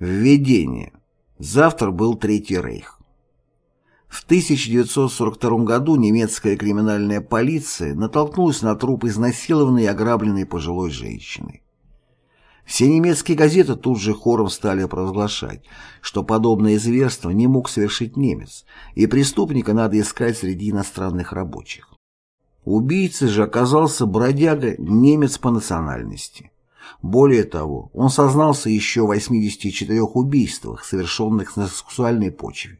Введение. Завтра был Третий Рейх. В 1942 году немецкая криминальная полиция натолкнулась на труп изнасилованной и ограбленной пожилой женщины. Все немецкие газеты тут же хором стали провозглашать, что подобное зверство не мог совершить немец, и преступника надо искать среди иностранных рабочих. Убийцей же оказался бродяга немец по национальности. Более того, он сознался еще в 84 убийствах, совершенных на сексуальной почве.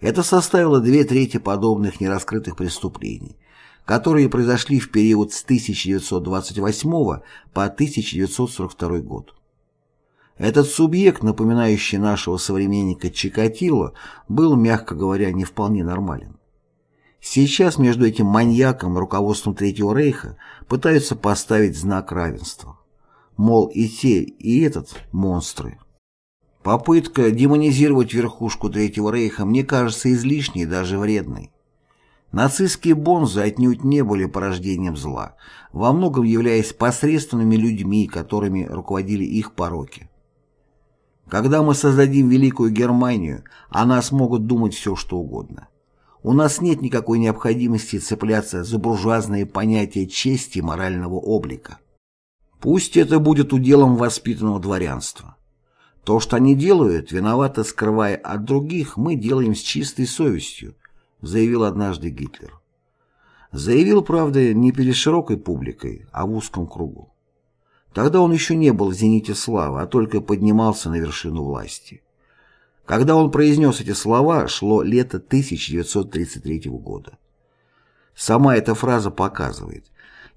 Это составило две трети подобных нераскрытых преступлений, которые произошли в период с 1928 по 1942 год. Этот субъект, напоминающий нашего современника Чикатило, был, мягко говоря, не вполне нормален. Сейчас между этим маньяком и руководством Третьего Рейха пытаются поставить знак равенства. Мол, и те, и этот – монстры. Попытка демонизировать верхушку Третьего Рейха мне кажется излишней и даже вредной. Нацистские бонзы отнюдь не были порождением зла, во многом являясь посредственными людьми, которыми руководили их пороки. Когда мы создадим Великую Германию, о нас могут думать все, что угодно. У нас нет никакой необходимости цепляться за буржуазные понятия чести и морального облика. Пусть это будет уделом воспитанного дворянства. То, что они делают, виновато скрывая от других, мы делаем с чистой совестью, заявил однажды Гитлер. Заявил, правда, не перед широкой публикой, а в узком кругу. Тогда он еще не был в зените славы, а только поднимался на вершину власти. Когда он произнес эти слова, шло лето 1933 года. Сама эта фраза показывает,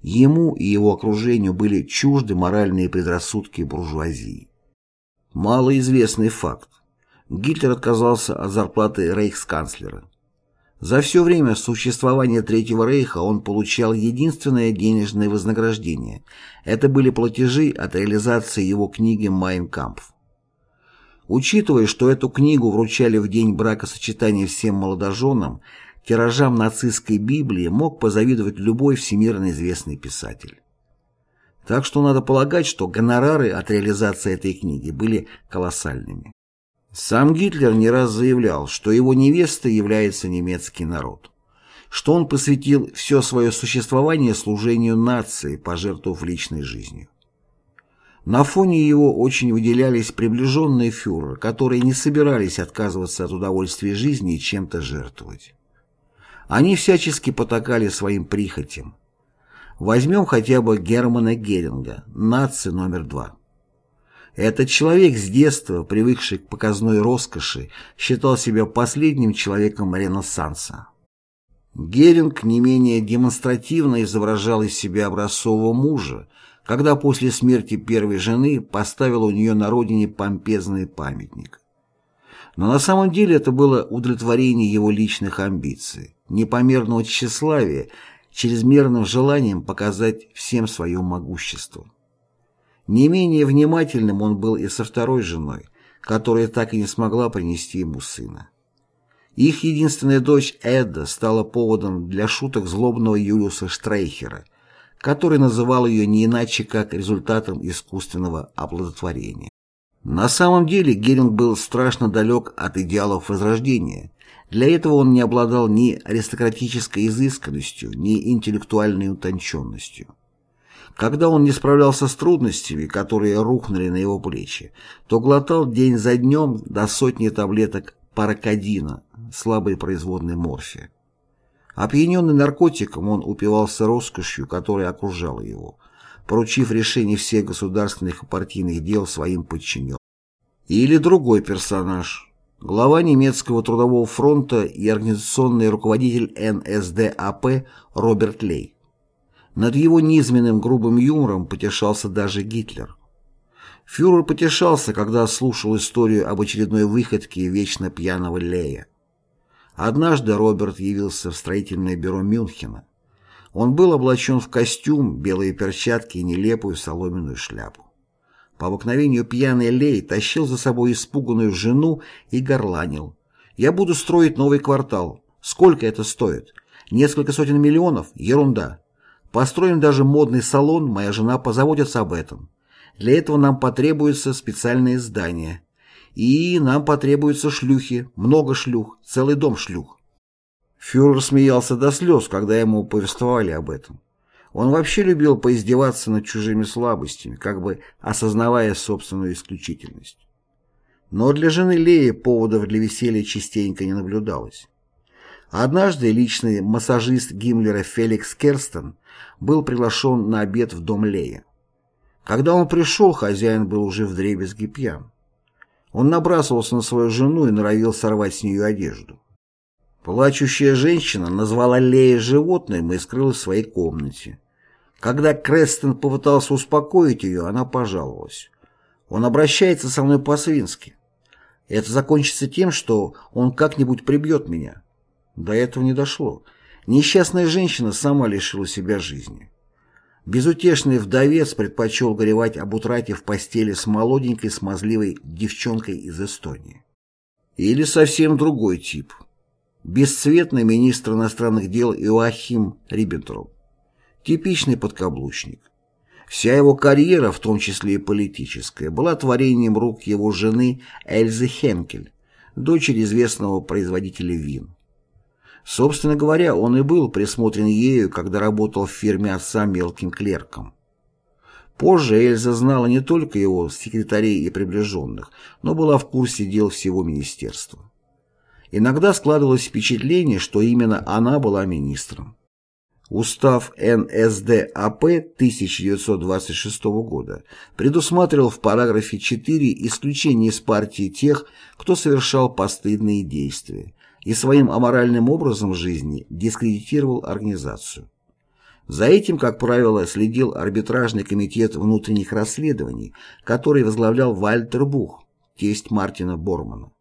Ему и его окружению были чужды моральные предрассудки буржуазии. Малоизвестный факт. Гитлер отказался от зарплаты рейхсканцлера. За все время существования Третьего Рейха он получал единственное денежное вознаграждение. Это были платежи от реализации его книги «Майн Кампф». Учитывая, что эту книгу вручали в день бракосочетания всем молодоженам, тиражам нацистской Библии мог позавидовать любой всемирно известный писатель. Так что надо полагать, что гонорары от реализации этой книги были колоссальными. Сам Гитлер не раз заявлял, что его невестой является немецкий народ, что он посвятил все свое существование служению нации, пожертвовав личной жизнью. На фоне его очень выделялись приближенные фюрера, которые не собирались отказываться от удовольствия жизни и чем-то жертвовать. Они всячески потакали своим прихотям. Возьмем хотя бы Германа Геринга, нации номер два. Этот человек с детства, привыкший к показной роскоши, считал себя последним человеком Ренессанса. Геринг не менее демонстративно изображал из себя образцового мужа, когда после смерти первой жены поставил у нее на родине помпезный памятник. Но на самом деле это было удовлетворение его личных амбиций, непомерного тщеславия, чрезмерным желанием показать всем свое могущество. Не менее внимательным он был и со второй женой, которая так и не смогла принести ему сына. Их единственная дочь Эдда стала поводом для шуток злобного Юлиуса Штрейхера, который называл ее не иначе как результатом искусственного оплодотворения. На самом деле Геринг был страшно далек от идеалов Возрождения. Для этого он не обладал ни аристократической изысканностью, ни интеллектуальной утонченностью. Когда он не справлялся с трудностями, которые рухнули на его плечи, то глотал день за днем до сотни таблеток паракодина, слабой производной морфия. Опьяненный наркотиком, он упивался роскошью, которая окружала его – поручив решение всех государственных и партийных дел своим подчиненным. Или другой персонаж, глава немецкого трудового фронта и организационный руководитель НСДАП Роберт Лей. Над его низменным грубым юмором потешался даже Гитлер. Фюрер потешался, когда слушал историю об очередной выходке вечно пьяного Лея. Однажды Роберт явился в строительное бюро Мюнхена. Он был облачен в костюм, белые перчатки и нелепую соломенную шляпу. По обыкновению пьяный Лей тащил за собой испуганную жену и горланил. «Я буду строить новый квартал. Сколько это стоит? Несколько сотен миллионов? Ерунда. Построим даже модный салон, моя жена позаботится об этом. Для этого нам потребуется специальное здание. И нам потребуются шлюхи, много шлюх, целый дом шлюх. Фюрер смеялся до слез, когда ему повествовали об этом. Он вообще любил поиздеваться над чужими слабостями, как бы осознавая собственную исключительность. Но для жены Леи поводов для веселья частенько не наблюдалось. Однажды личный массажист Гиммлера Феликс Керстен был приглашен на обед в дом Леи. Когда он пришел, хозяин был уже вдребезги пьян. Он набрасывался на свою жену и норовил сорвать с нее одежду. Плачущая женщина назвала Лея животным и скрылась в своей комнате. Когда Крестон попытался успокоить ее, она пожаловалась. Он обращается со мной по-свински. Это закончится тем, что он как-нибудь прибьет меня. До этого не дошло. Несчастная женщина сама лишила себя жизни. Безутешный вдовец предпочел горевать об утрате в постели с молоденькой смазливой девчонкой из Эстонии. Или совсем другой тип. Бесцветный министр иностранных дел Иоахим Риббентроп. Типичный подкаблучник. Вся его карьера, в том числе и политическая, была творением рук его жены Эльзы Хенкель, дочери известного производителя вин. Собственно говоря, он и был присмотрен ею, когда работал в фирме отца мелким клерком. Позже Эльза знала не только его секретарей и приближенных, но была в курсе дел всего министерства. Иногда складывалось впечатление, что именно она была министром. Устав НСДАП 1926 года предусматривал в параграфе 4 исключение из партии тех, кто совершал постыдные действия, и своим аморальным образом жизни дискредитировал организацию. За этим, как правило, следил арбитражный комитет внутренних расследований, который возглавлял Вальтер Бух, тесть Мартина Бормана.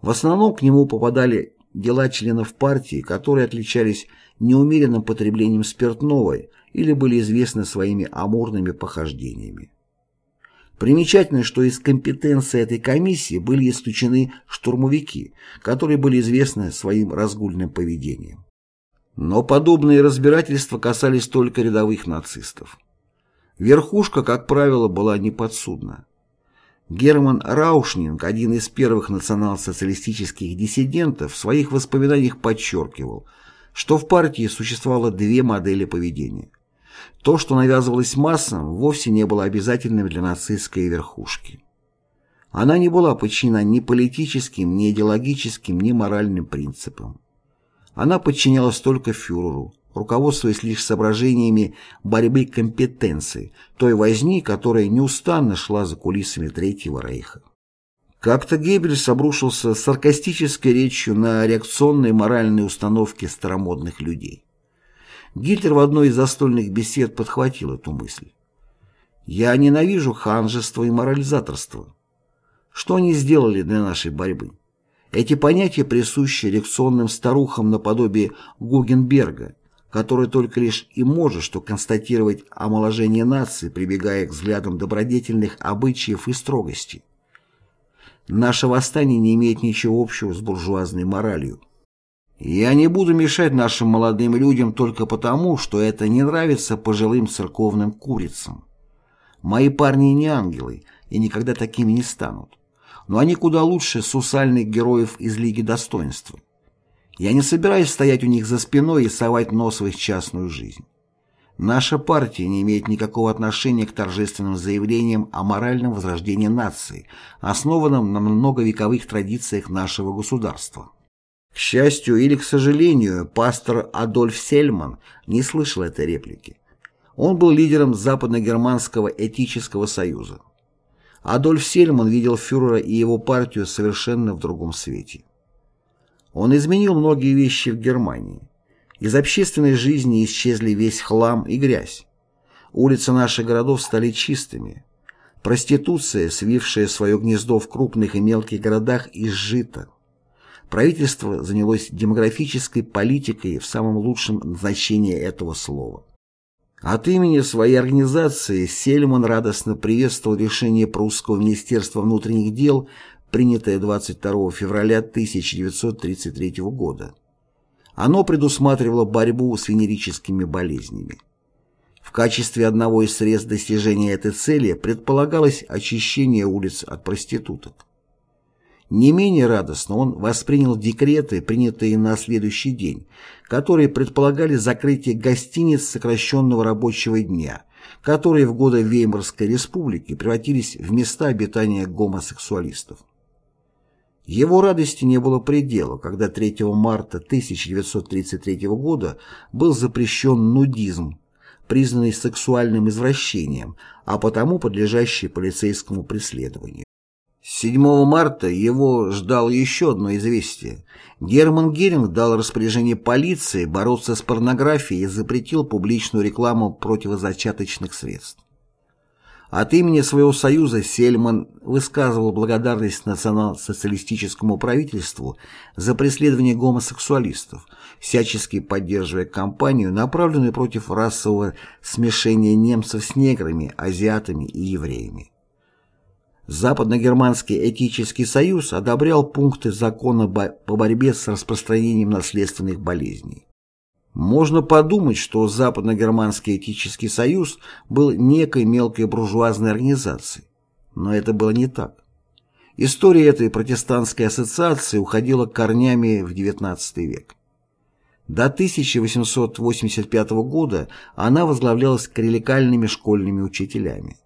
В основном к нему попадали дела членов партии, которые отличались неумеренным потреблением спиртного или были известны своими амурными похождениями. Примечательно, что из компетенции этой комиссии были исключены штурмовики, которые были известны своим разгульным поведением. Но подобные разбирательства касались только рядовых нацистов. Верхушка, как правило, была неподсудна. Герман Раушнинг, один из первых национал-социалистических диссидентов, в своих воспоминаниях подчеркивал, что в партии существовало две модели поведения. То, что навязывалось массам, вовсе не было обязательным для нацистской верхушки. Она не была подчинена ни политическим, ни идеологическим, ни моральным принципам. Она подчинялась только фюреру, руководствуясь лишь соображениями борьбы компетенций, той возни, которая неустанно шла за кулисами Третьего Рейха. Как-то Геббельс обрушился саркастической речью на реакционные моральные установки старомодных людей. Гитлер в одной из застольных бесед подхватил эту мысль. «Я ненавижу ханжество и морализаторство. Что они сделали для нашей борьбы? Эти понятия присущи реакционным старухам наподобие Гугенберга, который только лишь и может что констатировать омоложение нации, прибегая к взглядам добродетельных обычаев и строгости. Наше восстание не имеет ничего общего с буржуазной моралью. Я не буду мешать нашим молодым людям только потому, что это не нравится пожилым церковным курицам. Мои парни не ангелы и никогда такими не станут. Но они куда лучше сусальных героев из Лиги Достоинства. Я не собираюсь стоять у них за спиной и совать нос в их частную жизнь. Наша партия не имеет никакого отношения к торжественным заявлениям о моральном возрождении нации, основанном на многовековых традициях нашего государства. К счастью или к сожалению, пастор Адольф Сельман не слышал этой реплики. Он был лидером Западно-Германского этического союза. Адольф Сельман видел фюрера и его партию совершенно в другом свете. Он изменил многие вещи в Германии. Из общественной жизни исчезли весь хлам и грязь. Улицы наших городов стали чистыми. Проституция, свившая свое гнездо в крупных и мелких городах, изжита. Правительство занялось демографической политикой в самом лучшем значении этого слова. От имени своей организации Сельман радостно приветствовал решение прусского министерства внутренних дел, принятое 22 февраля 1933 года. Оно предусматривало борьбу с венерическими болезнями. В качестве одного из средств достижения этой цели предполагалось очищение улиц от проституток. Не менее радостно он воспринял декреты, принятые на следующий день, которые предполагали закрытие гостиниц сокращенного рабочего дня, которые в годы Веймарской республики превратились в места обитания гомосексуалистов. Его радости не было предела, когда 3 марта 1933 года был запрещен нудизм, признанный сексуальным извращением, а потому подлежащий полицейскому преследованию. 7 марта его ждало еще одно известие. Герман Геринг дал распоряжение полиции бороться с порнографией и запретил публичную рекламу противозачаточных средств. От имени своего союза Сельман высказывал благодарность национал-социалистическому правительству за преследование гомосексуалистов, всячески поддерживая кампанию, направленную против расового смешения немцев с неграми, азиатами и евреями. Западно-германский этический союз одобрял пункты закона по борьбе с распространением наследственных болезней. Можно подумать, что Западно-Германский этический союз был некой мелкой буржуазной организацией. Но это было не так. История этой протестантской ассоциации уходила корнями в XIX век. До 1885 года она возглавлялась клерикальными школьными учителями.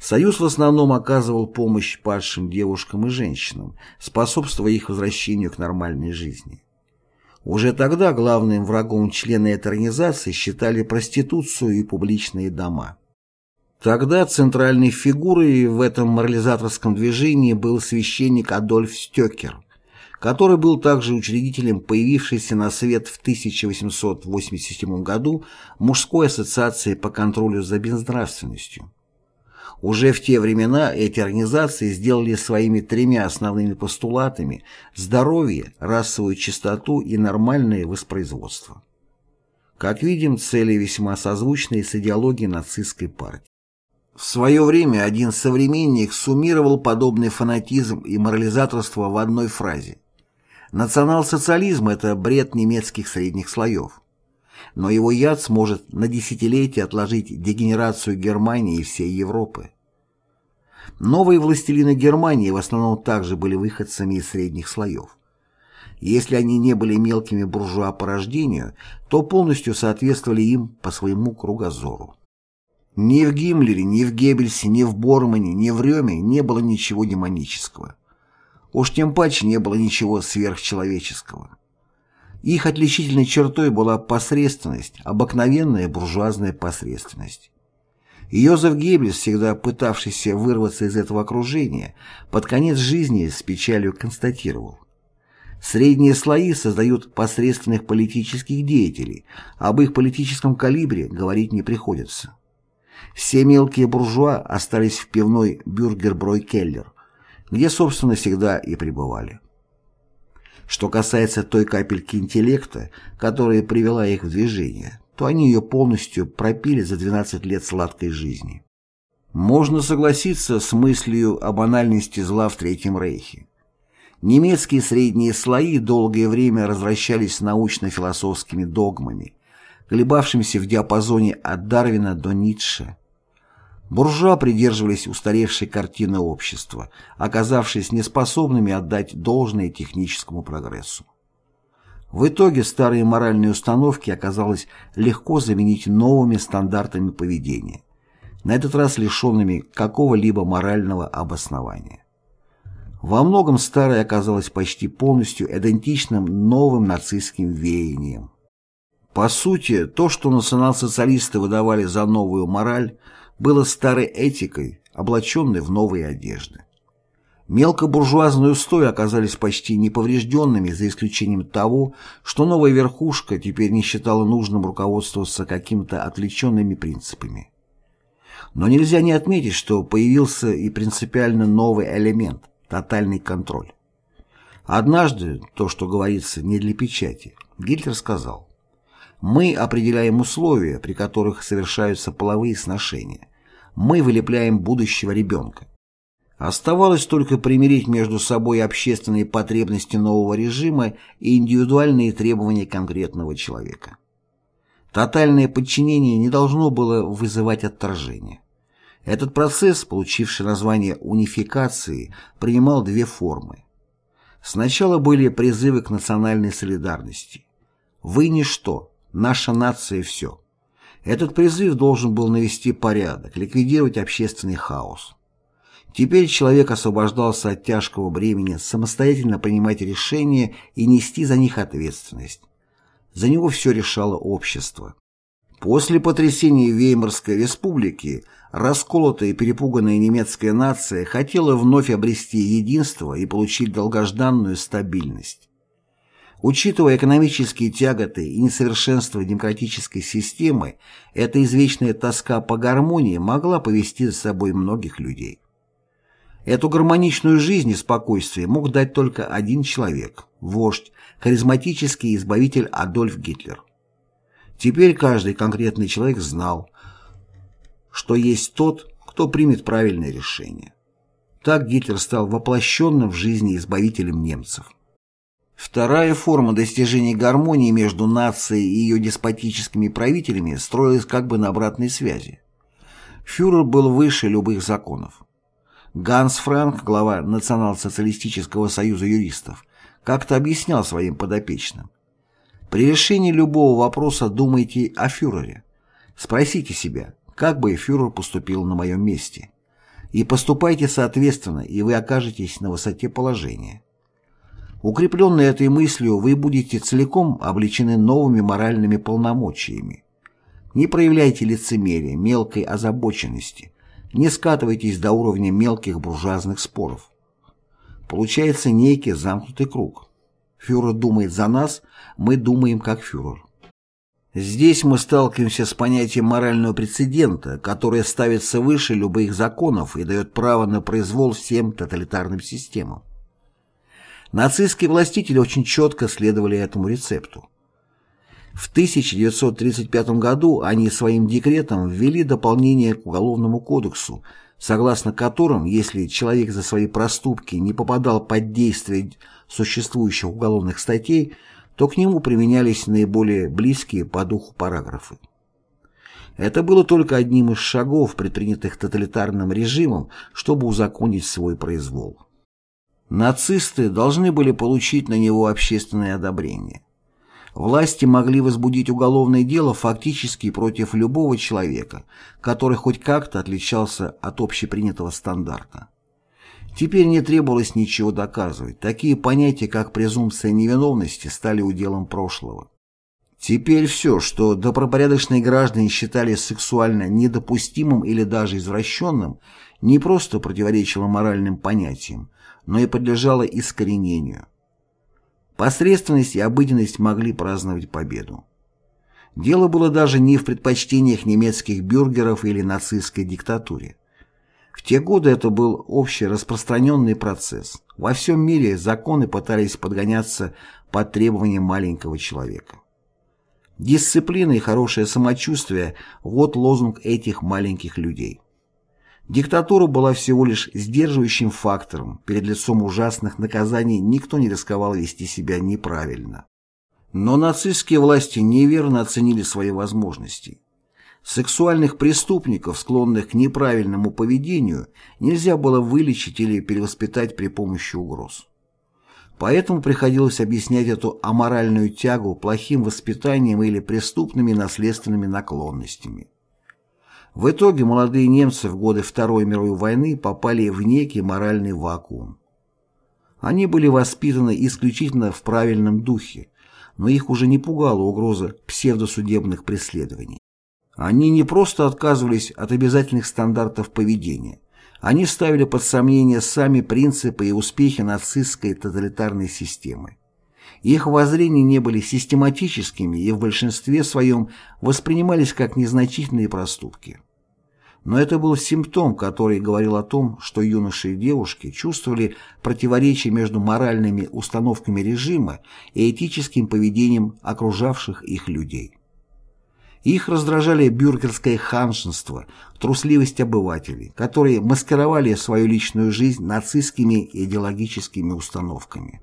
Союз в основном оказывал помощь падшим девушкам и женщинам, способствуя их возвращению к нормальной жизни. Уже тогда главным врагом члены этой организации считали проституцию и публичные дома. Тогда центральной фигурой в этом морализаторском движении был священник Адольф Стёкер, который был также учредителем появившейся на свет в 1887 году мужской ассоциации по контролю за безнравственностью. Уже в те времена эти организации сделали своими тремя основными постулатами здоровье, расовую чистоту и нормальное воспроизводство. Как видим, цели весьма созвучные с идеологией нацистской партии. В свое время один современник суммировал подобный фанатизм и морализаторство в одной фразе. Национал-социализм – это бред немецких средних слоев. Но его яд сможет на десятилетия отложить дегенерацию Германии и всей Европы. Новые властелины Германии в основном также были выходцами из средних слоев. Если они не были мелкими буржуа по рождению, то полностью соответствовали им по своему кругозору. Ни в Гиммлере, ни в Геббельсе, ни в Бормане, ни в Рёме не было ничего демонического. Уж тем паче не было ничего сверхчеловеческого. Их отличительной чертой была посредственность, обыкновенная буржуазная посредственность. Йозеф Геббельс, всегда пытавшийся вырваться из этого окружения, под конец жизни с печалью констатировал. Средние слои создают посредственных политических деятелей, об их политическом калибре говорить не приходится. Все мелкие буржуа остались в пивной Бюргерброй-Келлер, где, собственно, всегда и пребывали. Что касается той капельки интеллекта, которая привела их в движение, то они ее полностью пропили за 12 лет сладкой жизни. Можно согласиться с мыслью о банальности зла в Третьем Рейхе. Немецкие средние слои долгое время развращались научно-философскими догмами, колебавшимися в диапазоне от Дарвина до Ницше. Буржуа придерживались устаревшей картины общества, оказавшись неспособными отдать должное техническому прогрессу. В итоге старые моральные установки оказалось легко заменить новыми стандартами поведения, на этот раз лишенными какого-либо морального обоснования. Во многом старое оказалось почти полностью идентичным новым нацистским веянием. По сути, то, что национал-социалисты выдавали за новую мораль, было старой этикой, облаченной в новые одежды. Мелкобуржуазные устои оказались почти неповрежденными, за исключением того, что новая верхушка теперь не считала нужным руководствоваться какими-то отвлеченными принципами. Но нельзя не отметить, что появился и принципиально новый элемент – тотальный контроль. Однажды, то, что говорится не для печати, Гитлер сказал, «Мы определяем условия, при которых совершаются половые сношения. Мы вылепляем будущего ребенка. Оставалось только примирить между собой общественные потребности нового режима и индивидуальные требования конкретного человека. Тотальное подчинение не должно было вызывать отторжение. Этот процесс, получивший название унификации, принимал две формы. Сначала были призывы к национальной солидарности. «Вы – ничто, наша нация – все». Этот призыв должен был навести порядок, ликвидировать общественный хаос. Теперь человек освобождался от тяжкого бремени самостоятельно принимать решения и нести за них ответственность. За него все решало общество. После потрясения Веймарской республики расколотая и перепуганная немецкая нация хотела вновь обрести единство и получить долгожданную стабильность. Учитывая экономические тяготы и несовершенство демократической системы, эта извечная тоска по гармонии могла повести за собой многих людей. Эту гармоничную жизнь и спокойствие мог дать только один человек – вождь, харизматический избавитель Адольф Гитлер. Теперь каждый конкретный человек знал, что есть тот, кто примет правильное решение. Так Гитлер стал воплощенным в жизни избавителем немцев. Вторая форма достижения гармонии между нацией и ее деспотическими правителями строилась как бы на обратной связи. Фюрер был выше любых законов. Ганс Франк, глава Национал-социалистического союза юристов, как-то объяснял своим подопечным. При решении любого вопроса думайте о фюрере. Спросите себя, как бы фюрер поступил на моем месте. И поступайте соответственно, и вы окажетесь на высоте положения. Укрепленные этой мыслью, вы будете целиком облечены новыми моральными полномочиями. Не проявляйте лицемерия, мелкой озабоченности, не скатывайтесь до уровня мелких буржуазных споров. Получается некий замкнутый круг. Фюрер думает за нас, мы думаем как фюрер. Здесь мы сталкиваемся с понятием морального прецедента, которое ставится выше любых законов и дает право на произвол всем тоталитарным системам. Нацистские властители очень четко следовали этому рецепту. В 1935 году они своим декретом ввели дополнение к Уголовному кодексу, согласно которым, если человек за свои проступки не попадал под действие существующих уголовных статей, то к нему применялись наиболее близкие по духу параграфы. Это было только одним из шагов, предпринятых тоталитарным режимом, чтобы узаконить свой произвол. Нацисты должны были получить на него общественное одобрение. Власти могли возбудить уголовное дело фактически против любого человека, который хоть как-то отличался от общепринятого стандарта. Теперь не требовалось ничего доказывать, такие понятия, как презумпция невиновности, стали уделом прошлого. Теперь все, что добропорядочные граждане считали сексуально недопустимым или даже извращенным, не просто противоречило моральным понятиям, но и подлежало искоренению. Посредственность и обыденность могли праздновать победу. Дело было даже не в предпочтениях немецких бюргеров или нацистской диктатуре. В те годы это был общий распространенный процесс. Во всем мире законы пытались подгоняться под требования маленького человека. Дисциплина и хорошее самочувствие – вот лозунг этих маленьких людей. Диктатура была всего лишь сдерживающим фактором, перед лицом ужасных наказаний никто не рисковал вести себя неправильно. Но нацистские власти неверно оценили свои возможности. Сексуальных преступников, склонных к неправильному поведению, нельзя было вылечить или перевоспитать при помощи угроз. Поэтому приходилось объяснять эту аморальную тягу плохим воспитанием или преступными наследственными наклонностями. В итоге молодые немцы в годы Второй мировой войны попали в некий моральный вакуум. Они были воспитаны исключительно в правильном духе, но их уже не пугала угроза псевдосудебных преследований. Они не просто отказывались от обязательных стандартов поведения, они ставили под сомнение сами принципы и успехи нацистской тоталитарной системы. Их воззрения не были систематическими и в большинстве своем воспринимались как незначительные проступки. Но это был симптом, который говорил о том, что юноши и девушки чувствовали противоречие между моральными установками режима и этическим поведением окружавших их людей. Их раздражали бюргерское ханшенство, трусливость обывателей, которые маскировали свою личную жизнь нацистскими идеологическими установками.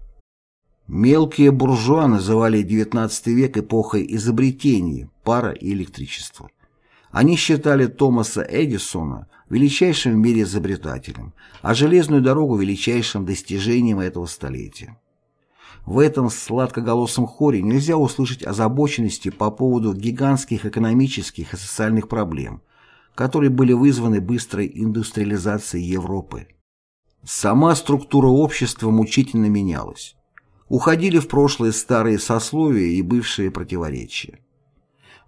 Мелкие буржуа называли XIX век эпохой изобретений, пара и электричество. Они считали Томаса Эдисона величайшим в мире изобретателем, а железную дорогу величайшим достижением этого столетия. В этом сладкоголосом хоре нельзя услышать озабоченности по поводу гигантских экономических и социальных проблем, которые были вызваны быстрой индустриализацией Европы. Сама структура общества мучительно менялась. Уходили в прошлое старые сословия и бывшие противоречия.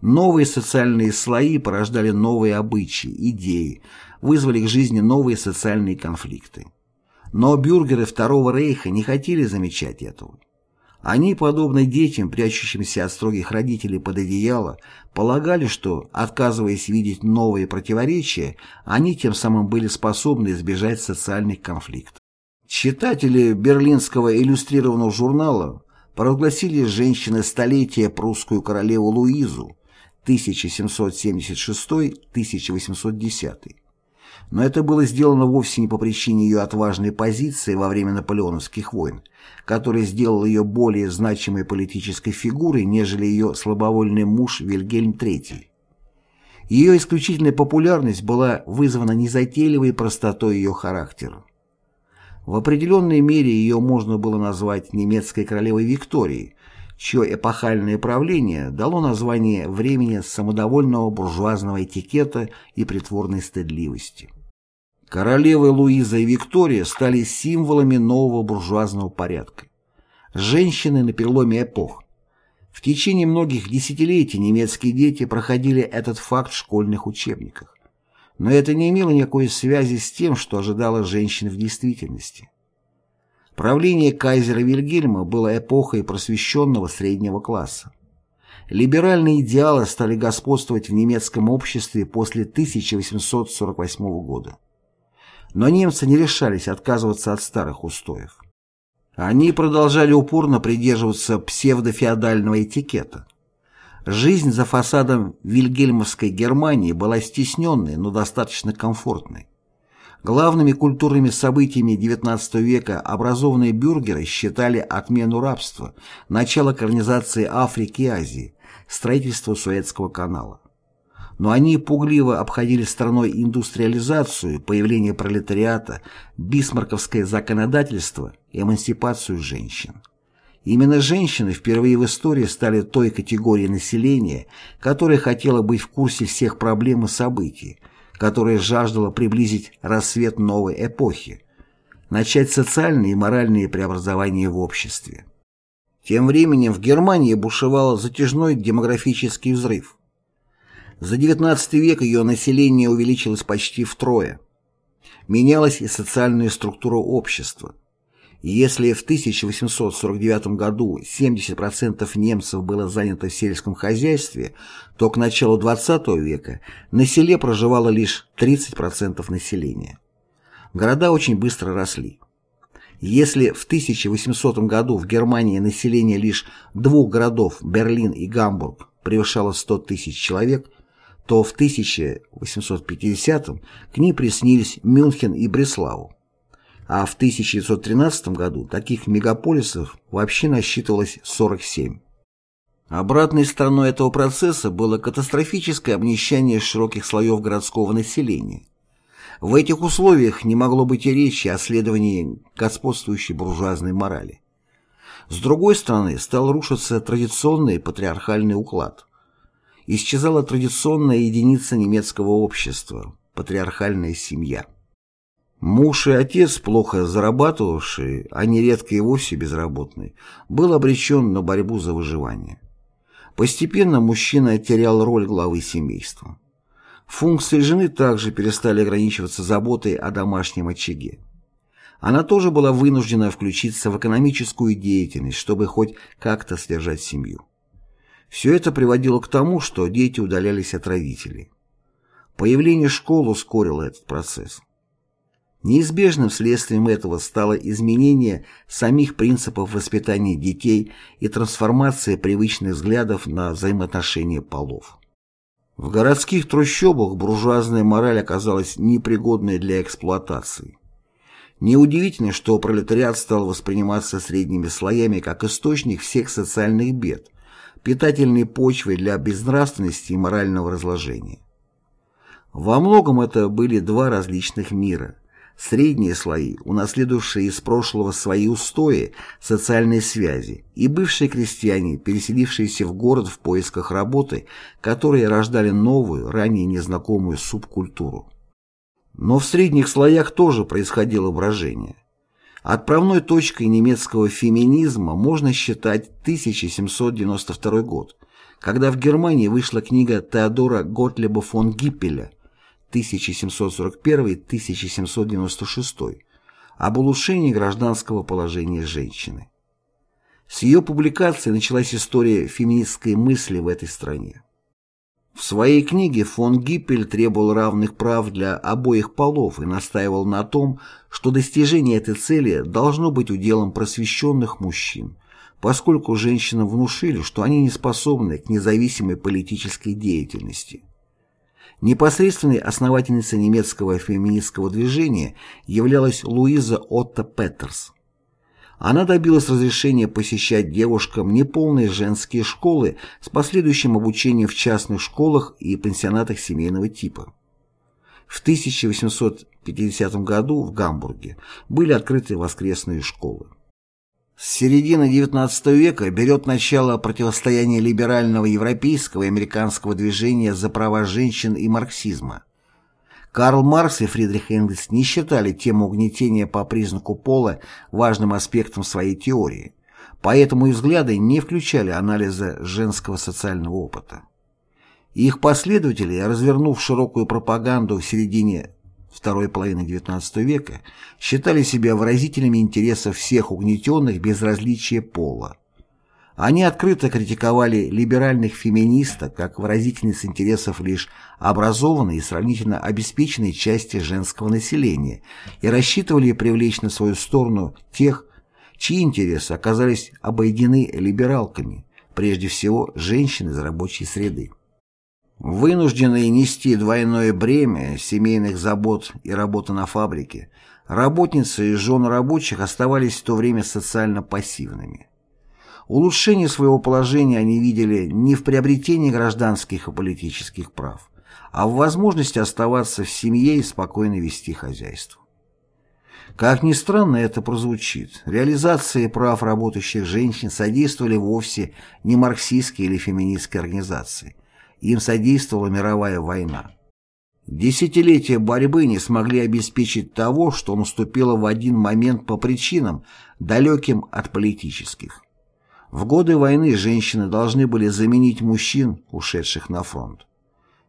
Новые социальные слои порождали новые обычаи, идеи, вызвали к жизни новые социальные конфликты. Но бюргеры Второго Рейха не хотели замечать этого. Они, подобно детям, прячущимся от строгих родителей под одеяло, полагали, что, отказываясь видеть новые противоречия, они тем самым были способны избежать социальных конфликтов. Читатели берлинского иллюстрированного журнала провозгласили женщины столетия прусскую королеву Луизу 1776-1810. Но это было сделано вовсе не по причине ее отважной позиции во время наполеоновских войн, который сделал ее более значимой политической фигурой, нежели ее слабовольный муж Вильгельм III. Ее исключительная популярность была вызвана незатейливой простотой ее характера. В определенной мере ее можно было назвать немецкой королевой Викторией, чье эпохальное правление дало название времени самодовольного буржуазного этикета и притворной стыдливости. Королевы Луиза и Виктория стали символами нового буржуазного порядка. Женщины на переломе эпох. В течение многих десятилетий немецкие дети проходили этот факт в школьных учебниках. Но это не имело никакой связи с тем, что ожидало женщин в действительности. Правление кайзера Вильгельма было эпохой просвещенного среднего класса. Либеральные идеалы стали господствовать в немецком обществе после 1848 года. Но немцы не решались отказываться от старых устоев. Они продолжали упорно придерживаться псевдофеодального этикета. Жизнь за фасадом Вильгельмовской Германии была стесненной, но достаточно комфортной. Главными культурными событиями XIX века образованные бюргеры считали отмену рабства, начало колонизации Африки и Азии, строительство Суэцкого канала. Но они пугливо обходили стороной индустриализацию, появление пролетариата, бисмарковское законодательство и эмансипацию женщин. Именно женщины впервые в истории стали той категорией населения, которая хотела быть в курсе всех проблем и событий, которая жаждала приблизить рассвет новой эпохи, начать социальные и моральные преобразования в обществе. Тем временем в Германии бушевал затяжной демографический взрыв. За XIX век ее население увеличилось почти втрое. Менялась и социальная структура общества. Если в 1849 году 70% немцев было занято в сельском хозяйстве, то к началу XX века на селе проживало лишь 30% населения. Города очень быстро росли. Если в 1800 году в Германии население лишь двух городов, Берлин и Гамбург, превышало 100 тысяч человек, то в 1850 к ней приснились Мюнхен и Бреслау а в 1913 году таких мегаполисов вообще насчитывалось 47. Обратной стороной этого процесса было катастрофическое обнищание широких слоев городского населения. В этих условиях не могло быть и речи о следовании господствующей буржуазной морали. С другой стороны, стал рушиться традиционный патриархальный уклад. Исчезала традиционная единица немецкого общества – патриархальная семья. Муж и отец, плохо зарабатывавший, а нередко и вовсе безработный, был обречен на борьбу за выживание. Постепенно мужчина терял роль главы семейства. Функции жены также перестали ограничиваться заботой о домашнем очаге. Она тоже была вынуждена включиться в экономическую деятельность, чтобы хоть как-то содержать семью. Все это приводило к тому, что дети удалялись от родителей. Появление школ ускорило этот процесс. Неизбежным следствием этого стало изменение самих принципов воспитания детей и трансформация привычных взглядов на взаимоотношения полов. В городских трущобах буржуазная мораль оказалась непригодной для эксплуатации. Неудивительно, что пролетариат стал восприниматься средними слоями как источник всех социальных бед, питательной почвой для безнравственности и морального разложения. Во многом это были два различных мира. Средние слои, унаследовавшие из прошлого свои устои, социальные связи, и бывшие крестьяне, переселившиеся в город в поисках работы, которые рождали новую, ранее незнакомую субкультуру. Но в средних слоях тоже происходило брожение. Отправной точкой немецкого феминизма можно считать 1792 год, когда в Германии вышла книга Теодора Готлеба фон Гиппеля 1741-1796 об улучшении гражданского положения женщины. С ее публикации началась история феминистской мысли в этой стране. В своей книге фон Гиппель требовал равных прав для обоих полов и настаивал на том, что достижение этой цели должно быть уделом просвещенных мужчин, поскольку женщинам внушили, что они не способны к независимой политической деятельности. Непосредственной основательницей немецкого феминистского движения являлась Луиза Отто Петерс. Она добилась разрешения посещать девушкам неполные женские школы с последующим обучением в частных школах и пансионатах семейного типа. В 1850 году в Гамбурге были открыты воскресные школы. С середины XIX века берет начало противостояние либерального европейского и американского движения за права женщин и марксизма. Карл Маркс и Фридрих Энгельс не считали тему угнетения по признаку пола важным аспектом своей теории, поэтому их взгляды не включали анализа женского социального опыта. Их последователи, развернув широкую пропаганду в середине второй половины XIX века, считали себя выразителями интересов всех угнетенных без различия пола. Они открыто критиковали либеральных феминисток как выразительниц интересов лишь образованной и сравнительно обеспеченной части женского населения и рассчитывали привлечь на свою сторону тех, чьи интересы оказались обойдены либералками, прежде всего женщин из рабочей среды. Вынужденные нести двойное бремя семейных забот и работы на фабрике, работницы и жены рабочих оставались в то время социально пассивными. Улучшение своего положения они видели не в приобретении гражданских и политических прав, а в возможности оставаться в семье и спокойно вести хозяйство. Как ни странно это прозвучит, реализации прав работающих женщин содействовали вовсе не марксистские или феминистские организации, им содействовала мировая война. Десятилетия борьбы не смогли обеспечить того, что наступило в один момент по причинам, далеким от политических. В годы войны женщины должны были заменить мужчин, ушедших на фронт.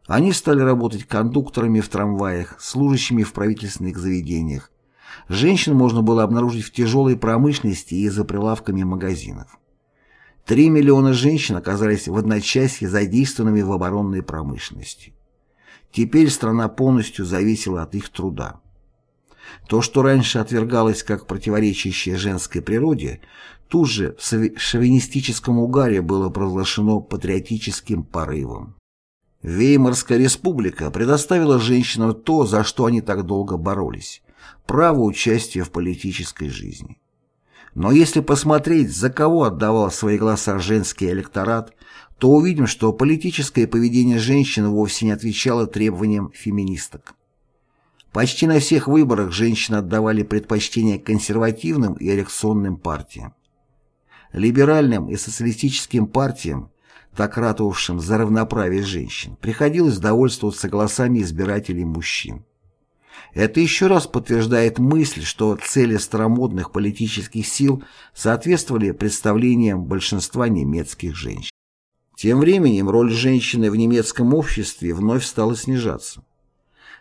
Они стали работать кондукторами в трамваях, служащими в правительственных заведениях. Женщин можно было обнаружить в тяжелой промышленности и за прилавками магазинов. Три миллиона женщин оказались в одночасье задействованными в оборонной промышленности. Теперь страна полностью зависела от их труда. То, что раньше отвергалось как противоречащее женской природе, тут же в шовинистическом угаре было провозглашено патриотическим порывом. Веймарская республика предоставила женщинам то, за что они так долго боролись – право участия в политической жизни. Но если посмотреть, за кого отдавал свои голоса женский электорат, то увидим, что политическое поведение женщин вовсе не отвечало требованиям феминисток. Почти на всех выборах женщины отдавали предпочтение консервативным и реакционным партиям. Либеральным и социалистическим партиям, так ратовавшим за равноправие женщин, приходилось довольствоваться голосами избирателей мужчин. Это еще раз подтверждает мысль, что цели старомодных политических сил соответствовали представлениям большинства немецких женщин. Тем временем роль женщины в немецком обществе вновь стала снижаться.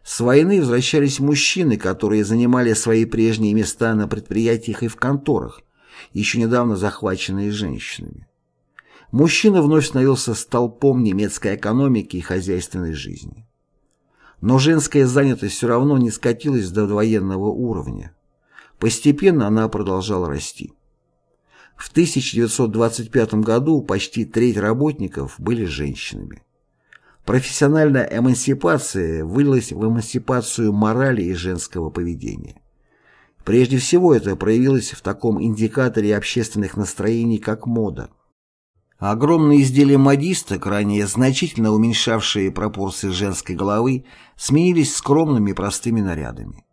С войны возвращались мужчины, которые занимали свои прежние места на предприятиях и в конторах, еще недавно захваченные женщинами. Мужчина вновь становился столпом немецкой экономики и хозяйственной жизни. Но женская занятость все равно не скатилась до военного уровня. Постепенно она продолжала расти. В 1925 году почти треть работников были женщинами. Профессиональная эмансипация вылилась в эмансипацию морали и женского поведения. Прежде всего это проявилось в таком индикаторе общественных настроений, как мода. Огромные изделия модисток, ранее значительно уменьшавшие пропорции женской головы, сменились скромными простыми нарядами.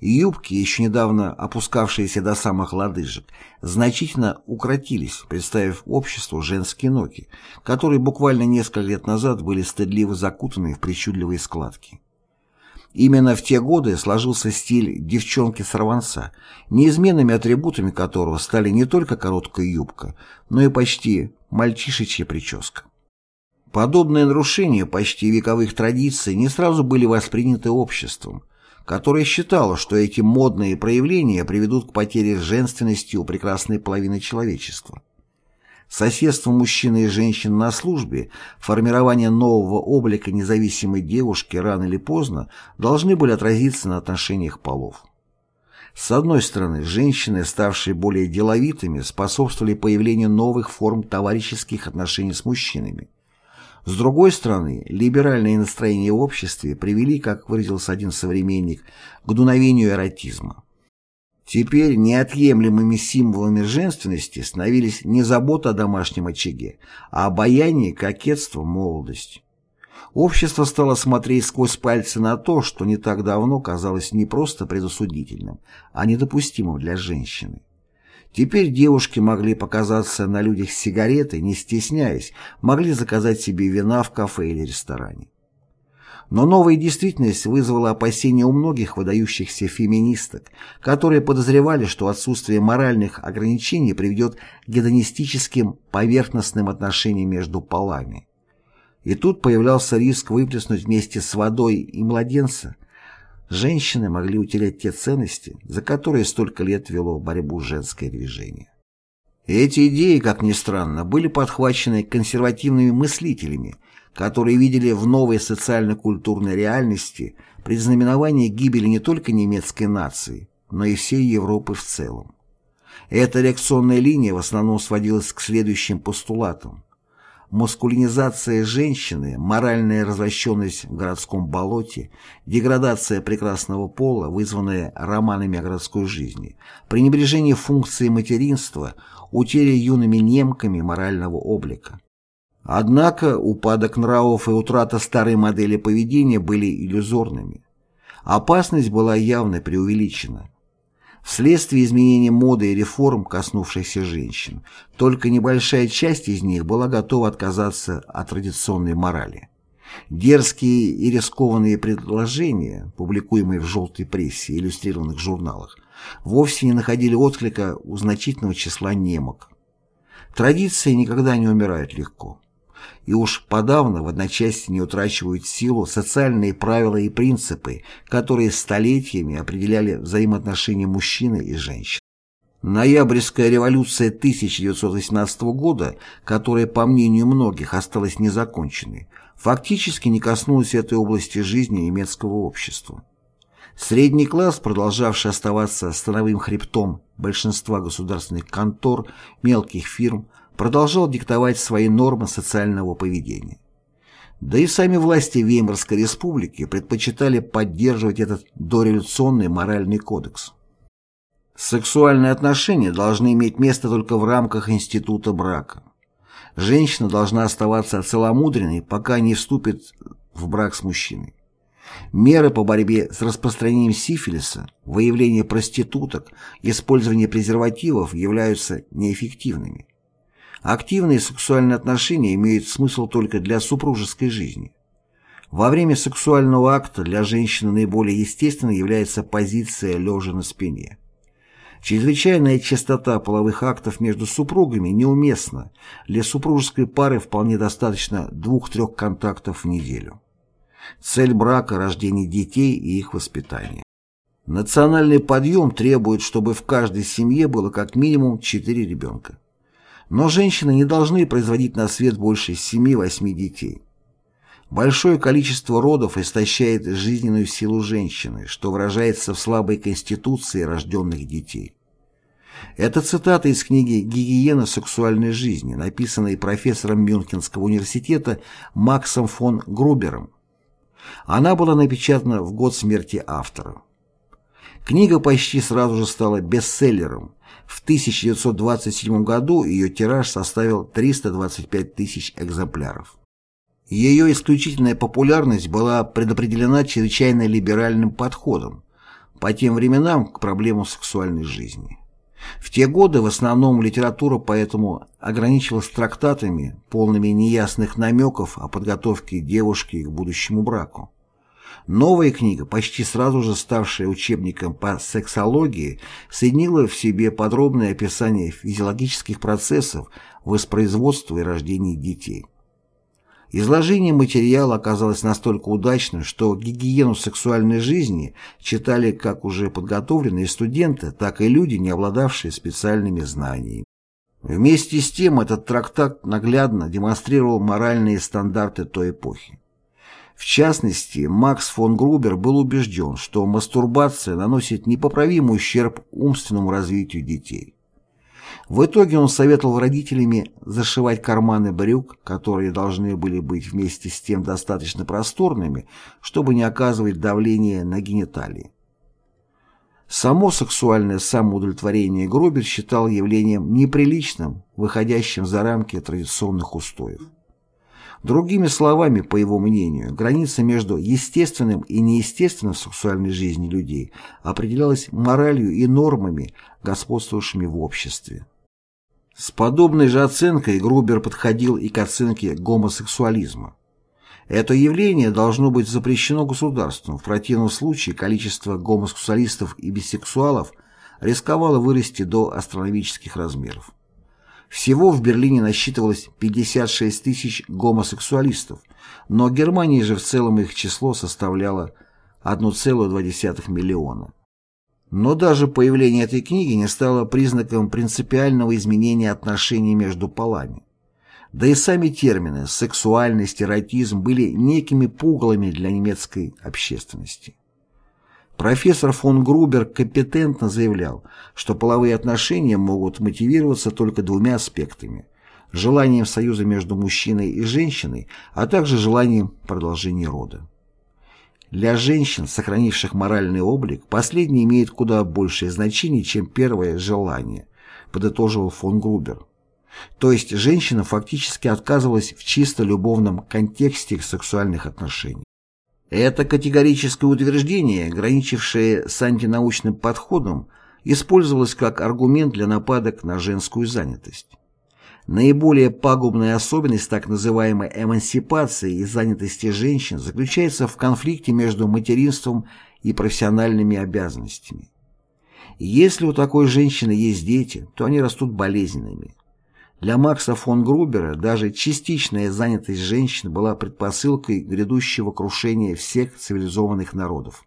Юбки, еще недавно опускавшиеся до самых лодыжек, значительно укротились, представив обществу женские ноги, которые буквально несколько лет назад были стыдливо закутаны в причудливые складки. Именно в те годы сложился стиль девчонки-сорванца, неизменными атрибутами которого стали не только короткая юбка, но и почти мальчишечья прическа. Подобные нарушения почти вековых традиций не сразу были восприняты обществом, которое считало, что эти модные проявления приведут к потере женственности у прекрасной половины человечества. Соседство мужчины и женщины на службе, формирование нового облика независимой девушки рано или поздно должны были отразиться на отношениях полов. С одной стороны, женщины, ставшие более деловитыми, способствовали появлению новых форм товарищеских отношений с мужчинами. С другой стороны, либеральные настроения в обществе привели, как выразился один современник, к дуновению эротизма. Теперь неотъемлемыми символами женственности становились не забота о домашнем очаге, а обаяние, кокетство, молодость. Общество стало смотреть сквозь пальцы на то, что не так давно казалось не просто предосудительным, а недопустимым для женщины. Теперь девушки могли показаться на людях с сигаретой, не стесняясь, могли заказать себе вина в кафе или ресторане. Но новая действительность вызвала опасения у многих выдающихся феминисток, которые подозревали, что отсутствие моральных ограничений приведет к гедонистическим поверхностным отношениям между полами. И тут появлялся риск выплеснуть вместе с водой и младенца. Женщины могли утерять те ценности, за которые столько лет вело борьбу женское движение. Эти идеи, как ни странно, были подхвачены консервативными мыслителями, которые видели в новой социально-культурной реальности предзнаменование гибели не только немецкой нации, но и всей Европы в целом. Эта реакционная линия в основном сводилась к следующим постулатам. Маскулинизация женщины, моральная развращенность в городском болоте, деградация прекрасного пола, вызванная романами о городской жизни, пренебрежение функции материнства, утеря юными немками морального облика. Однако упадок нравов и утрата старой модели поведения были иллюзорными. Опасность была явно преувеличена. Вследствие изменения моды и реформ, коснувшихся женщин, только небольшая часть из них была готова отказаться от традиционной морали. Дерзкие и рискованные предложения, публикуемые в желтой прессе и иллюстрированных журналах, вовсе не находили отклика у значительного числа немок. Традиции никогда не умирают легко и уж подавно в одночасье не утрачивают силу социальные правила и принципы, которые столетиями определяли взаимоотношения мужчины и женщины. Ноябрьская революция 1918 года, которая, по мнению многих, осталась незаконченной, фактически не коснулась этой области жизни немецкого общества. Средний класс, продолжавший оставаться становым хребтом большинства государственных контор, мелких фирм, продолжал диктовать свои нормы социального поведения. Да и сами власти Веймарской республики предпочитали поддерживать этот дореволюционный моральный кодекс. Сексуальные отношения должны иметь место только в рамках института брака. Женщина должна оставаться целомудренной, пока не вступит в брак с мужчиной. Меры по борьбе с распространением сифилиса, выявление проституток, использование презервативов являются неэффективными. Активные сексуальные отношения имеют смысл только для супружеской жизни. Во время сексуального акта для женщины наиболее естественной является позиция лежа на спине. Чрезвычайная частота половых актов между супругами неуместна. Для супружеской пары вполне достаточно двух-трех контактов в неделю. Цель брака – рождение детей и их воспитание. Национальный подъем требует, чтобы в каждой семье было как минимум четыре ребенка. Но женщины не должны производить на свет больше 7-8 детей. Большое количество родов истощает жизненную силу женщины, что выражается в слабой конституции рожденных детей. Это цитата из книги «Гигиена сексуальной жизни», написанной профессором Мюнхенского университета Максом фон Грубером. Она была напечатана в год смерти автора. Книга почти сразу же стала бестселлером. В 1927 году ее тираж составил 325 тысяч экземпляров. Ее исключительная популярность была предопределена чрезвычайно либеральным подходом по тем временам к проблемам сексуальной жизни. В те годы в основном литература поэтому ограничивалась трактатами, полными неясных намеков о подготовке девушки к будущему браку. Новая книга, почти сразу же ставшая учебником по сексологии, соединила в себе подробное описание физиологических процессов воспроизводства и рождения детей. Изложение материала оказалось настолько удачным, что гигиену сексуальной жизни читали как уже подготовленные студенты, так и люди, не обладавшие специальными знаниями. Вместе с тем этот трактат наглядно демонстрировал моральные стандарты той эпохи. В частности, Макс фон Грубер был убежден, что мастурбация наносит непоправимый ущерб умственному развитию детей. В итоге он советовал родителями зашивать карманы брюк, которые должны были быть вместе с тем достаточно просторными, чтобы не оказывать давления на гениталии. Само сексуальное самоудовлетворение Грубер считал явлением неприличным, выходящим за рамки традиционных устоев. Другими словами, по его мнению, граница между естественным и неестественным в сексуальной жизни людей определялась моралью и нормами, господствовавшими в обществе. С подобной же оценкой Грубер подходил и к оценке гомосексуализма. Это явление должно быть запрещено государством, в противном случае количество гомосексуалистов и бисексуалов рисковало вырасти до астрономических размеров. Всего в Берлине насчитывалось 56 тысяч гомосексуалистов, но Германии же в целом их число составляло 1,2 миллиона. Но даже появление этой книги не стало признаком принципиального изменения отношений между полами. Да и сами термины «сексуальность» эротизм были некими пугалами для немецкой общественности. Профессор фон Грубер компетентно заявлял, что половые отношения могут мотивироваться только двумя аспектами – желанием союза между мужчиной и женщиной, а также желанием продолжения рода. Для женщин, сохранивших моральный облик, последнее имеет куда большее значение, чем первое желание, подытоживал фон Грубер. То есть женщина фактически отказывалась в чисто любовном контексте сексуальных отношений. Это категорическое утверждение, граничившее с антинаучным подходом, использовалось как аргумент для нападок на женскую занятость. Наиболее пагубная особенность так называемой эмансипации и занятости женщин заключается в конфликте между материнством и профессиональными обязанностями. Если у такой женщины есть дети, то они растут болезненными. Для Макса фон Грубера даже частичная занятость женщин была предпосылкой грядущего крушения всех цивилизованных народов.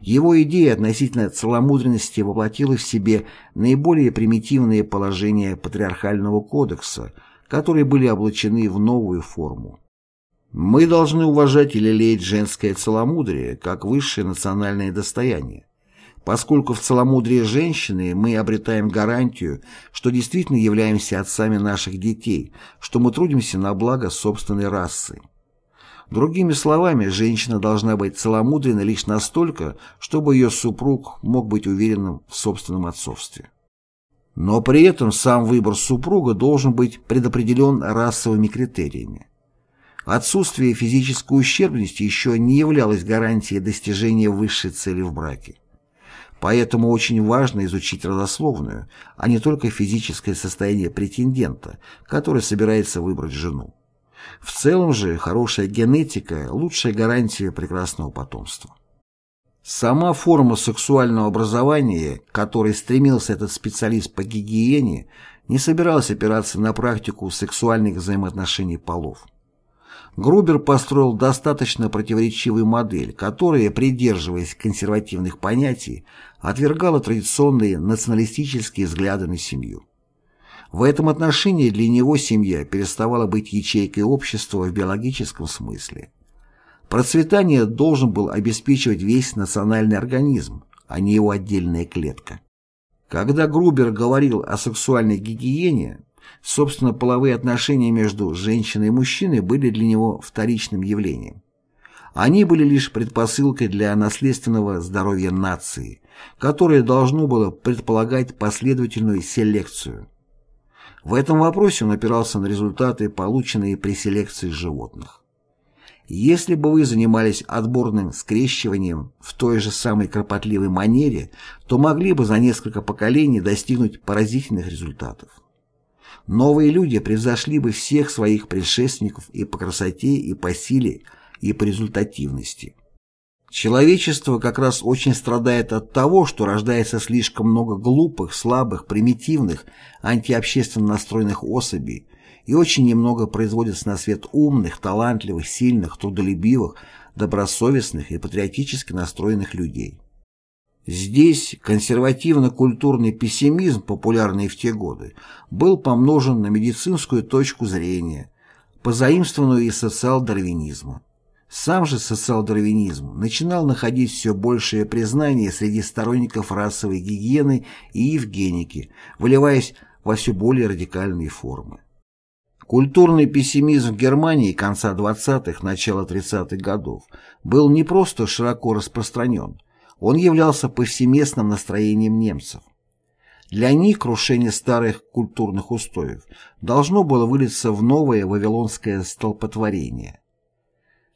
Его идея относительно целомудренности воплотила в себе наиболее примитивные положения патриархального кодекса, которые были облачены в новую форму. Мы должны уважать и лелеять женское целомудрие как высшее национальное достояние, поскольку в целомудрии женщины мы обретаем гарантию, что действительно являемся отцами наших детей, что мы трудимся на благо собственной расы. Другими словами, женщина должна быть целомудрена лишь настолько, чтобы ее супруг мог быть уверенным в собственном отцовстве. Но при этом сам выбор супруга должен быть предопределен расовыми критериями. Отсутствие физической ущербности еще не являлось гарантией достижения высшей цели в браке. Поэтому очень важно изучить родословную, а не только физическое состояние претендента, который собирается выбрать жену. В целом же хорошая генетика – лучшая гарантия прекрасного потомства. Сама форма сексуального образования, к которой стремился этот специалист по гигиене, не собиралась опираться на практику сексуальных взаимоотношений полов. Грубер построил достаточно противоречивую модель, которая, придерживаясь консервативных понятий, отвергала традиционные националистические взгляды на семью. В этом отношении для него семья переставала быть ячейкой общества в биологическом смысле. Процветание должен был обеспечивать весь национальный организм, а не его отдельная клетка. Когда Грубер говорил о сексуальной гигиене, собственно, половые отношения между женщиной и мужчиной были для него вторичным явлением. Они были лишь предпосылкой для наследственного здоровья нации, которое должно было предполагать последовательную селекцию. В этом вопросе он опирался на результаты, полученные при селекции животных. Если бы вы занимались отборным скрещиванием в той же самой кропотливой манере, то могли бы за несколько поколений достигнуть поразительных результатов. Новые люди превзошли бы всех своих предшественников и по красоте, и по силе, и по результативности. Человечество как раз очень страдает от того, что рождается слишком много глупых, слабых, примитивных, антиобщественно настроенных особей, и очень немного производится на свет умных, талантливых, сильных, трудолюбивых, добросовестных и патриотически настроенных людей. Здесь консервативно-культурный пессимизм, популярный в те годы, был помножен на медицинскую точку зрения, позаимствованную из социал-дарвинизма. Сам же социал-дарвинизм начинал находить все большее признание среди сторонников расовой гигиены и евгеники, выливаясь во все более радикальные формы. Культурный пессимизм в Германии конца 20-х, начала 30-х годов был не просто широко распространен, он являлся повсеместным настроением немцев. Для них крушение старых культурных устоев должно было вылиться в новое вавилонское столпотворение.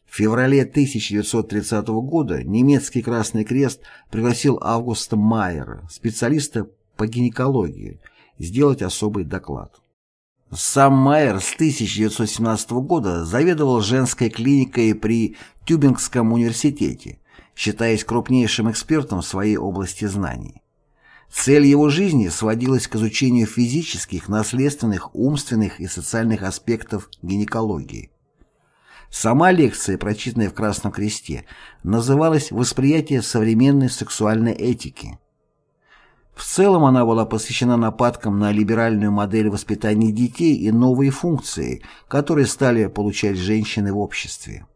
В феврале 1930 года немецкий Красный Крест пригласил Августа Майера, специалиста по гинекологии, сделать особый доклад. Сам Майер с 1917 года заведовал женской клиникой при Тюбингском университете, считаясь крупнейшим экспертом в своей области знаний. Цель его жизни сводилась к изучению физических, наследственных, умственных и социальных аспектов гинекологии. Сама лекция, прочитанная в Красном Кресте, называлась «Восприятие современной сексуальной этики». В целом она была посвящена нападкам на либеральную модель воспитания детей и новые функции, которые стали получать женщины в обществе.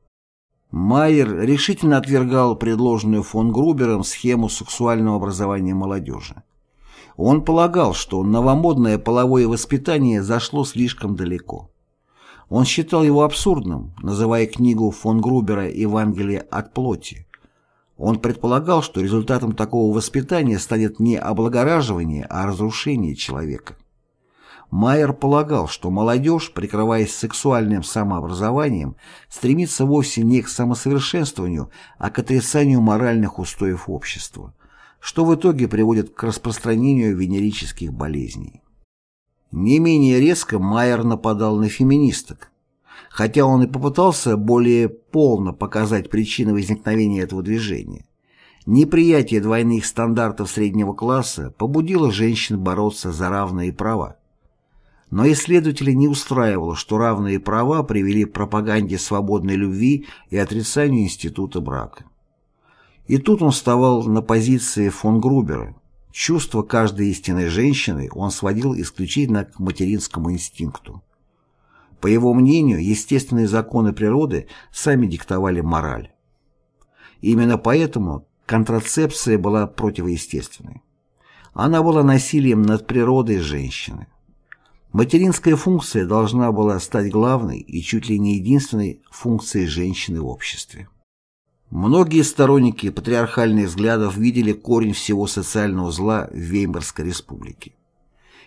Майер решительно отвергал предложенную фон Грубером схему сексуального образования молодежи. Он полагал, что новомодное половое воспитание зашло слишком далеко. Он считал его абсурдным, называя книгу фон Грубера «Евангелие от плоти». Он предполагал, что результатом такого воспитания станет не облагораживание, а разрушение человека. Майер полагал, что молодежь, прикрываясь сексуальным самообразованием, стремится вовсе не к самосовершенствованию, а к отрицанию моральных устоев общества, что в итоге приводит к распространению венерических болезней. Не менее резко Майер нападал на феминисток, хотя он и попытался более полно показать причины возникновения этого движения. Неприятие двойных стандартов среднего класса побудило женщин бороться за равные права. Но исследователей не устраивало, что равные права привели к пропаганде свободной любви и отрицанию института брака. И тут он вставал на позиции фон Грубера. Чувство каждой истинной женщины он сводил исключительно к материнскому инстинкту. По его мнению, естественные законы природы сами диктовали мораль. Именно поэтому контрацепция была противоестественной. Она была насилием над природой женщины. Материнская функция должна была стать главной и чуть ли не единственной функцией женщины в обществе. Многие сторонники патриархальных взглядов видели корень всего социального зла в Веймарской республике.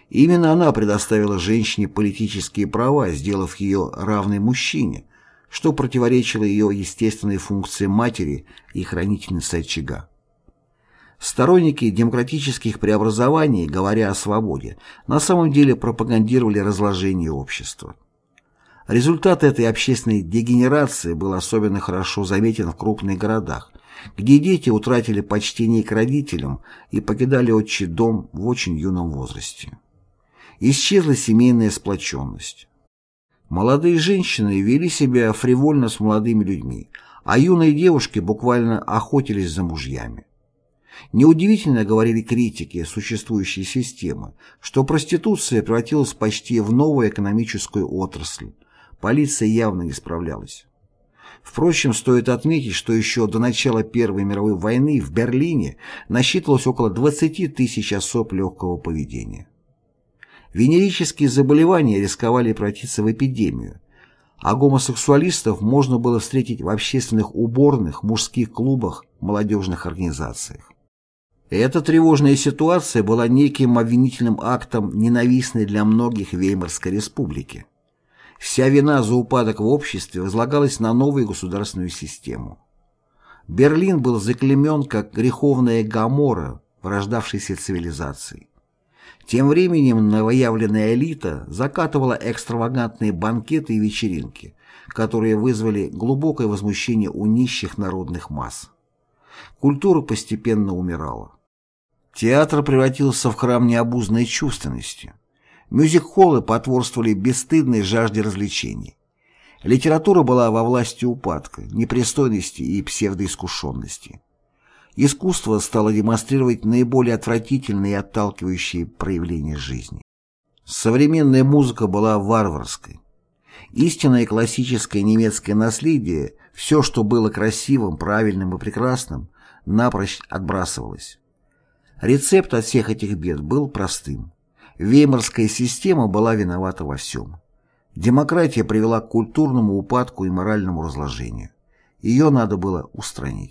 Именно она предоставила женщине политические права, сделав ее равной мужчине, что противоречило ее естественной функции матери и хранительницы очага. Сторонники демократических преобразований, говоря о свободе, на самом деле пропагандировали разложение общества. Результат этой общественной дегенерации был особенно хорошо заметен в крупных городах, где дети утратили почтение к родителям и покидали отчий дом в очень юном возрасте. Исчезла семейная сплоченность. Молодые женщины вели себя фривольно с молодыми людьми, а юные девушки буквально охотились за мужьями. Неудивительно, говорили критики существующей системы, что проституция превратилась почти в новую экономическую отрасль. Полиция явно не справлялась. Впрочем, стоит отметить, что еще до начала Первой мировой войны в Берлине насчитывалось около 20 тысяч особ легкого поведения. Венерические заболевания рисковали превратиться в эпидемию, а гомосексуалистов можно было встретить в общественных уборных, мужских клубах, молодежных организациях. Эта тревожная ситуация была неким обвинительным актом ненавистной для многих Веймарской республики. Вся вина за упадок в обществе возлагалась на новую государственную систему. Берлин был заклемен как греховная Гамора врождавшейся цивилизации. Тем временем новоявленная элита закатывала экстравагантные банкеты и вечеринки, которые вызвали глубокое возмущение у нищих народных масс. Культура постепенно умирала. Театр превратился в храм необузной чувственности. Мюзик-холлы потворствовали бесстыдной жажде развлечений. Литература была во власти упадка, непристойности и псевдоискушенности. Искусство стало демонстрировать наиболее отвратительные и отталкивающие проявления жизни. Современная музыка была варварской. Истинное классическое немецкое наследие, все, что было красивым, правильным и прекрасным, напрочь отбрасывалось. Рецепт от всех этих бед был простым. Веймарская система была виновата во всем. Демократия привела к культурному упадку и моральному разложению. Ее надо было устранить.